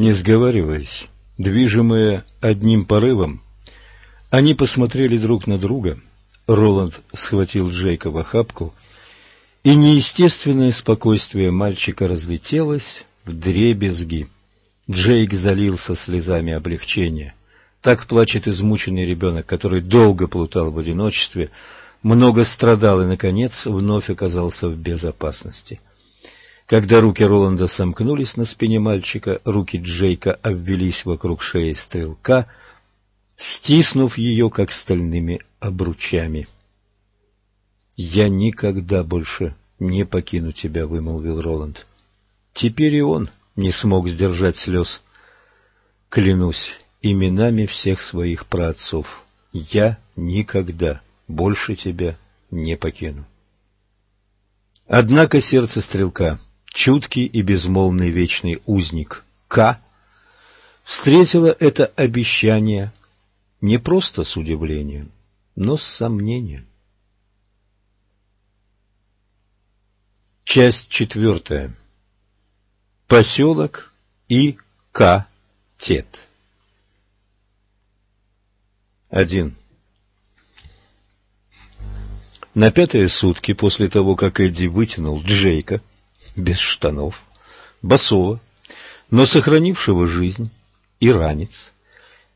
Не сговариваясь, движимые одним порывом, они посмотрели друг на друга. Роланд схватил Джейка в охапку, и неестественное спокойствие мальчика разлетелось в дребезги. Джейк залился слезами облегчения. Так плачет измученный ребенок, который долго плутал в одиночестве, много страдал и, наконец, вновь оказался в безопасности. Когда руки Роланда сомкнулись на спине мальчика, руки Джейка обвелись вокруг шеи стрелка, стиснув ее, как стальными обручами. «Я никогда больше не покину тебя», — вымолвил Роланд. Теперь и он не смог сдержать слез. «Клянусь именами всех своих праотцов, я никогда больше тебя не покину». Однако сердце стрелка, чуткий и безмолвный вечный узник К, встретило это обещание не просто с удивлением, но с сомнением. Часть четвертая. Поселок и К-Тет. Один. На пятые сутки после того, как Эдди вытянул Джейка, без штанов, босого, но сохранившего жизнь, и ранец,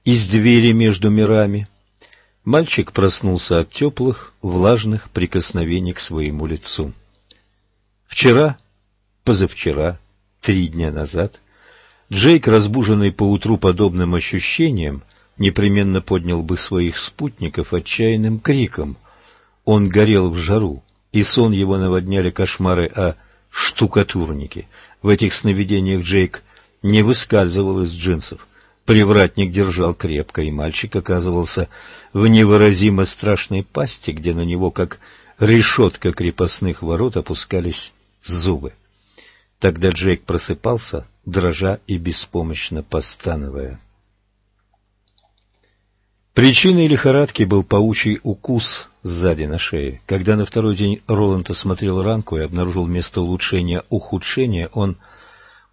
из двери между мирами, мальчик проснулся от теплых, влажных прикосновений к своему лицу. Вчера, позавчера, три дня назад, Джейк, разбуженный поутру подобным ощущением, непременно поднял бы своих спутников отчаянным криком. Он горел в жару, и сон его наводняли кошмары о штукатурнике. В этих сновидениях Джейк не выскальзывал из джинсов. Привратник держал крепко, и мальчик оказывался в невыразимо страшной пасти, где на него, как решетка крепостных ворот, опускались зубы. Тогда Джейк просыпался, дрожа и беспомощно постановая. Причиной лихорадки был паучий укус сзади на шее. Когда на второй день Роланд осмотрел ранку и обнаружил место улучшения ухудшения, он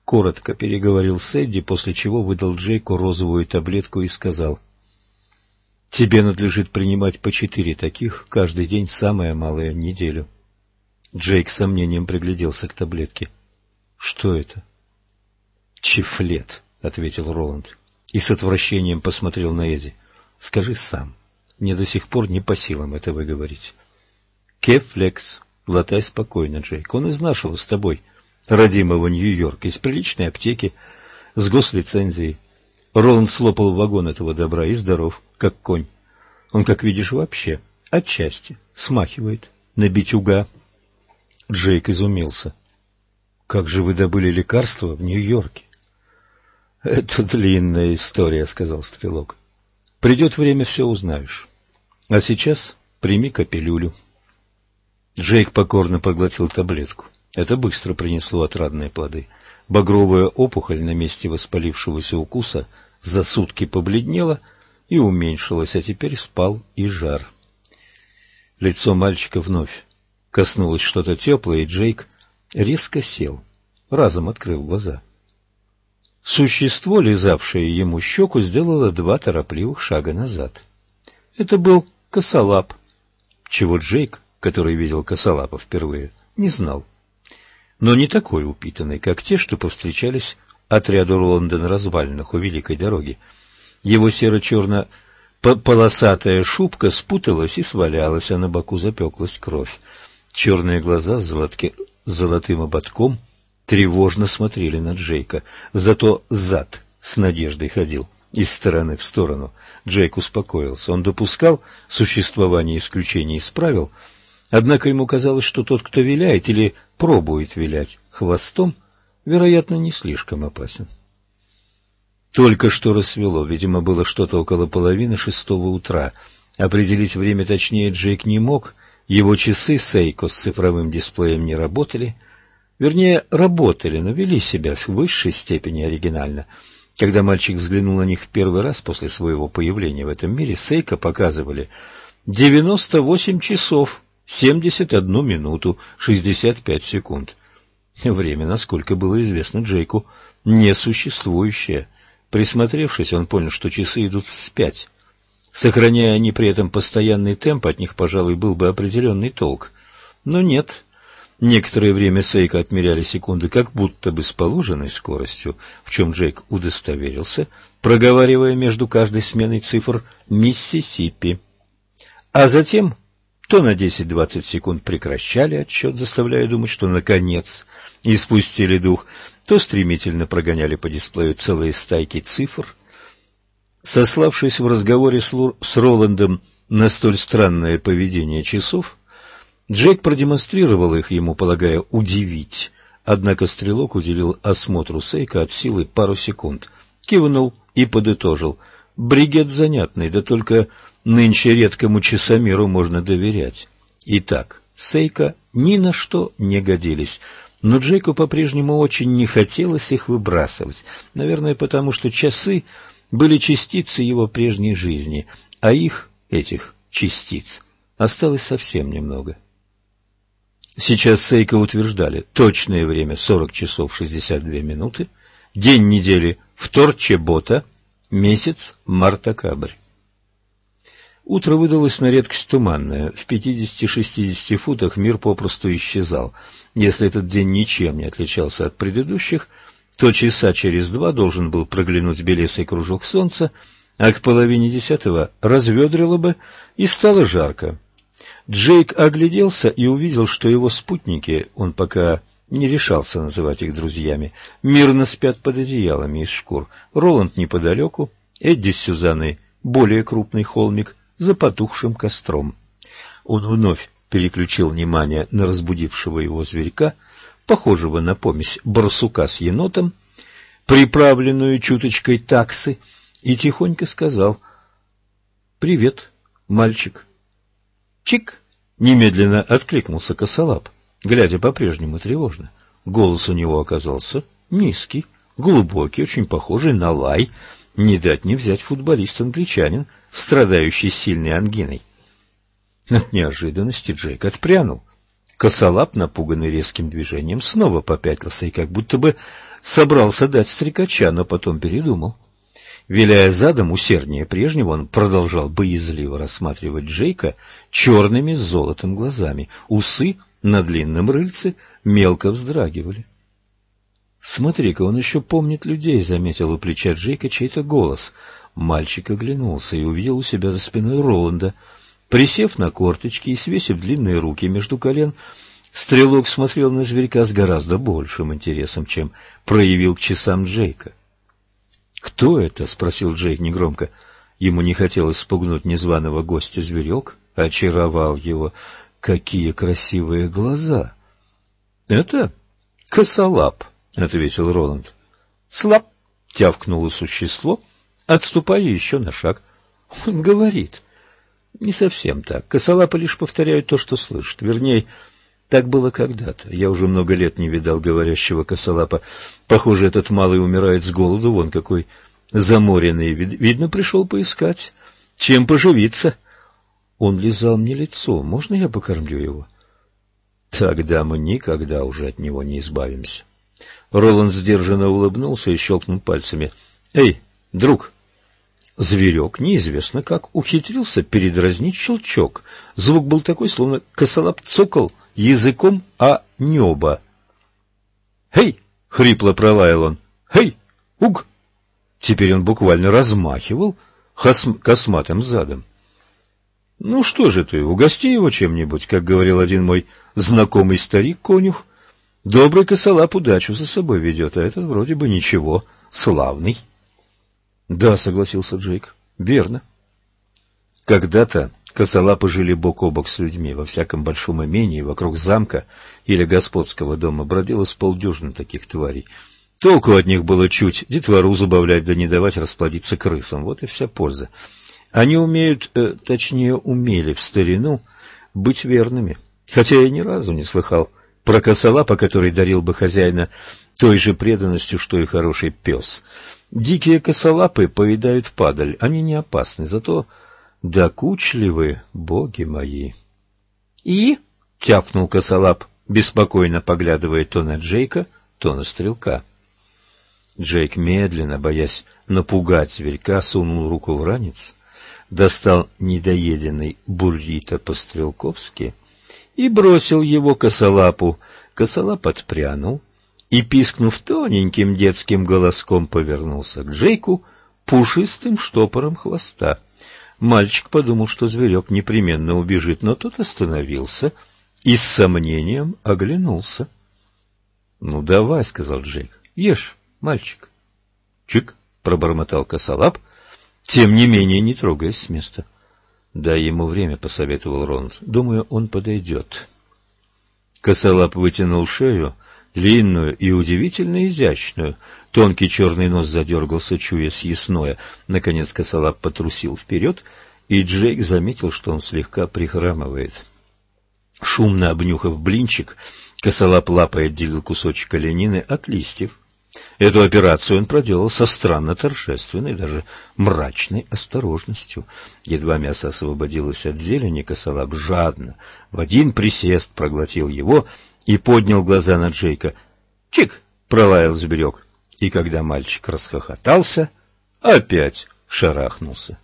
коротко переговорил с Эдди, после чего выдал Джейку розовую таблетку и сказал, «Тебе надлежит принимать по четыре таких каждый день, самое малое неделю». Джейк с сомнением пригляделся к таблетке. «Что это?» «Чифлет», — ответил Роланд и с отвращением посмотрел на Эдди. «Скажи сам. Мне до сих пор не по силам это выговорить». «Кефлекс», — глотай спокойно, Джейк. «Он из нашего с тобой, родимого Нью-Йорка, из приличной аптеки, с гослицензией. Роланд слопал вагон этого добра и здоров, как конь. Он, как видишь, вообще отчасти смахивает на битюга». Джейк изумился. Как же вы добыли лекарство в Нью-Йорке? Это длинная история, сказал стрелок. Придет время, все узнаешь. А сейчас прими капелюлю. Джейк покорно проглотил таблетку. Это быстро принесло отрадные плоды. Багровая опухоль на месте воспалившегося укуса за сутки побледнела и уменьшилась, а теперь спал и жар. Лицо мальчика вновь коснулось что-то теплое, и Джейк резко сел, разом открыв глаза. Существо, лизавшее ему щеку, сделало два торопливых шага назад. Это был косолап, чего Джейк, который видел косолапа впервые, не знал. Но не такой упитанный, как те, что повстречались отряду Лондон развальных у Великой дороги. Его серо-черно-полосатая шубка спуталась и свалялась, а на боку запеклась кровь. Черные глаза с золотки золотым ободком тревожно смотрели на Джейка. Зато зад с надеждой ходил из стороны в сторону. Джейк успокоился. Он допускал существование исключений из правил, однако ему казалось, что тот, кто виляет или пробует вилять хвостом, вероятно, не слишком опасен. Только что рассвело, видимо, было что-то около половины шестого утра. Определить время точнее Джейк не мог, его часы Сейко с цифровым дисплеем не работали. Вернее, работали, но вели себя в высшей степени оригинально. Когда мальчик взглянул на них в первый раз после своего появления в этом мире, Сейко показывали 98 часов, 71 минуту, 65 секунд. Время, насколько было известно Джейку, несуществующее. Присмотревшись, он понял, что часы идут вспять. Сохраняя они при этом постоянный темп, от них, пожалуй, был бы определенный толк. Но нет. Некоторое время Сейка отмеряли секунды как будто бы с положенной скоростью, в чем Джейк удостоверился, проговаривая между каждой сменой цифр «Миссисипи». А затем то на 10-20 секунд прекращали отсчет, заставляя думать, что наконец испустили дух, то стремительно прогоняли по дисплею целые стайки цифр. Сославшись в разговоре с, Лу... с Роландом на столь странное поведение часов, Джек продемонстрировал их ему, полагая, удивить. Однако стрелок уделил осмотру Сейка от силы пару секунд, кивнул и подытожил. Бригет занятный, да только Нынче редкому часомеру можно доверять. Итак, Сейка ни на что не годились, но Джейку по-прежнему очень не хотелось их выбрасывать, наверное, потому что часы были частицы его прежней жизни, а их, этих частиц, осталось совсем немного. Сейчас Сейка утверждали точное время 40 часов 62 минуты, день недели вторчебота, месяц март-декабрь. Утро выдалось на редкость туманное. В 50-60 футах мир попросту исчезал. Если этот день ничем не отличался от предыдущих, то часа через два должен был проглянуть белесый кружок солнца, а к половине десятого разведрило бы и стало жарко. Джейк огляделся и увидел, что его спутники, он пока не решался называть их друзьями, мирно спят под одеялами из шкур. Роланд неподалеку, Эдди с Сюзанной более крупный холмик, за потухшим костром. Он вновь переключил внимание на разбудившего его зверька, похожего на помесь барсука с енотом, приправленную чуточкой таксы, и тихонько сказал «Привет, мальчик». «Чик!» — немедленно откликнулся косолап, глядя по-прежнему тревожно. Голос у него оказался низкий, глубокий, очень похожий на лай. Не дать не взять футболист-англичанин — страдающий сильной ангиной. От неожиданности Джейк отпрянул. Косолап, напуганный резким движением, снова попятился и как будто бы собрался дать стрекача, но потом передумал. Виляя задом усерднее прежнего, он продолжал боязливо рассматривать Джейка черными с золотом глазами. Усы на длинном рыльце мелко вздрагивали. «Смотри-ка, он еще помнит людей», — заметил у плеча Джейка чей-то голос — Мальчик оглянулся и увидел у себя за спиной Роланда. Присев на корточки и свесив длинные руки между колен, стрелок смотрел на зверька с гораздо большим интересом, чем проявил к часам Джейка. «Кто это?» — спросил Джейк негромко. Ему не хотелось спугнуть незваного гостя зверек, очаровал его. «Какие красивые глаза!» «Это косолап», — ответил Роланд. «Слаб!» — тявкнуло существо — отступая еще на шаг. Он говорит. Не совсем так. Косолапы лишь повторяют то, что слышат. Вернее, так было когда-то. Я уже много лет не видал говорящего косолапа. Похоже, этот малый умирает с голоду. Вон какой заморенный. Видно, пришел поискать. Чем поживиться? Он лизал мне лицо. Можно я покормлю его? Тогда мы никогда уже от него не избавимся. Роланд сдержанно улыбнулся и щелкнул пальцами. «Эй, друг, Зверек неизвестно как ухитрился передразнить щелчок. Звук был такой, словно косолап цокал языком о небо. «Хей!» — хрипло пролаял он. «Хей! Уг!» Теперь он буквально размахивал хосм... косматым задом. «Ну что же ты, угости его чем-нибудь», как говорил один мой знакомый старик-конюх. «Добрый косолап удачу за собой ведет, а этот вроде бы ничего, славный». Да, согласился Джейк. Верно. Когда-то косолапы жили бок о бок с людьми. Во всяком большом имении вокруг замка или господского дома бродило с полдюжины таких тварей. Толку от них было чуть, детвору забавлять да не давать расплодиться крысам. Вот и вся польза. Они умеют, э, точнее, умели в старину быть верными. Хотя я ни разу не слыхал про косолапа, который дарил бы хозяина той же преданностью, что и хороший пес. Дикие косолапы поедают падаль, они не опасны, зато докучливы, боги мои. — И? — тяпнул косолап, беспокойно поглядывая то на Джейка, то на стрелка. Джейк медленно, боясь напугать зверька, сунул руку в ранец, достал недоеденный буррито по-стрелковски и бросил его косолапу. Косолап отпрянул и, пискнув тоненьким детским голоском, повернулся к Джейку пушистым штопором хвоста. Мальчик подумал, что зверек непременно убежит, но тот остановился и с сомнением оглянулся. — Ну, давай, — сказал Джейк, — ешь, мальчик. — Чик, — пробормотал косолап, тем не менее не трогаясь с места. — Дай ему время, — посоветовал Ронд. — Думаю, он подойдет. Косолап вытянул шею, длинную и удивительно изящную. Тонкий черный нос задергался, чуя съестное. Наконец косолап потрусил вперед, и Джейк заметил, что он слегка прихрамывает. Шумно обнюхав блинчик, косолап лапой отделил кусочек оленины от листьев. Эту операцию он проделал со странно торжественной, даже мрачной осторожностью. Едва мясо освободилось от зелени, косолап жадно в один присест проглотил его и поднял глаза на Джейка. «Чик!» — пролаял зверек. И когда мальчик расхохотался, опять шарахнулся.